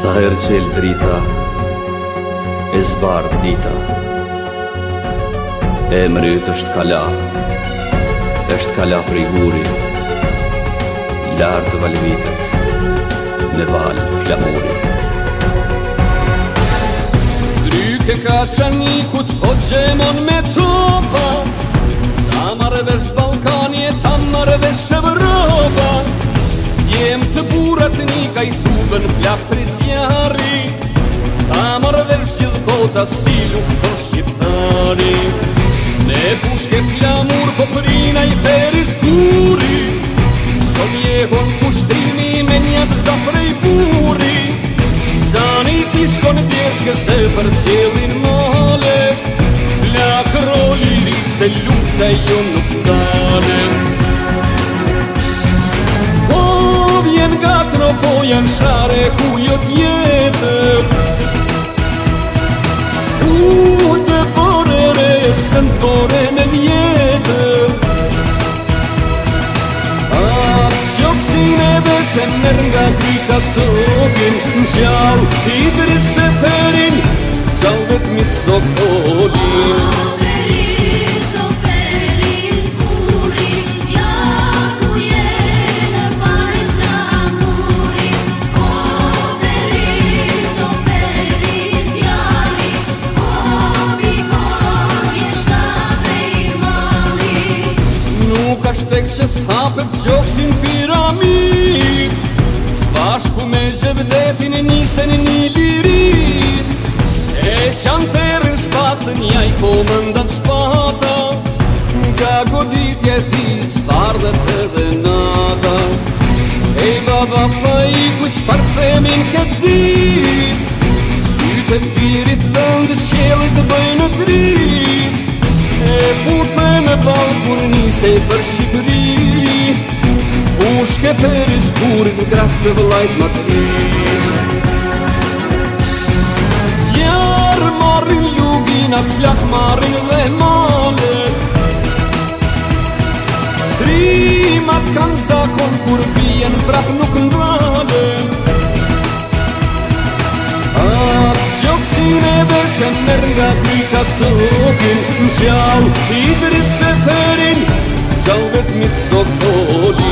Sa herë që el drita E zbardë dita E mërët është kala është kala për i guri Lartë valvitet Në valë flamuri Dryke ka qanikut Po gjemon me topa Ta marvesh Balkanje Ta marvesh Evropa Jem të burat një gajtu bën flap prisjari Ta mërë dhe gjithë kota si luft shqiptari Ne pushke flamur po përina i feris kuri Shom jehon pushtimi me njatë za prej buri Sani ti shkon bjeshke se për cilin male Flak roli se lufta jo nuk dalem Pojën share ku jo tjetë Kullë të porën e sentë, porën e mjetë A që kësi nebetën, nërën nga kri ta të Në shkallë i drisë e ferin, shkallë do këmit sot po tek që s'hapë të gjokësin piramit Zbashku me gjëbëdetin e nisen e një lirit E qanë të rrën shpatë një i komën po shpata Nga godit jeti zbardhe edhe dhe nata E baba fa i shfarë themin këtë dit Sytën birit të ndë qëllit të bëjnë të kur nisej për Shqipëri U shkeferi zburit në kraft për vëllajt më të Zjarë marrin lugin, A flak marrin dhe male Trimat kanë zakon, kur bijen prap nuk mich Kamergak katokin Shau idris seferin Zalbet mit sotoli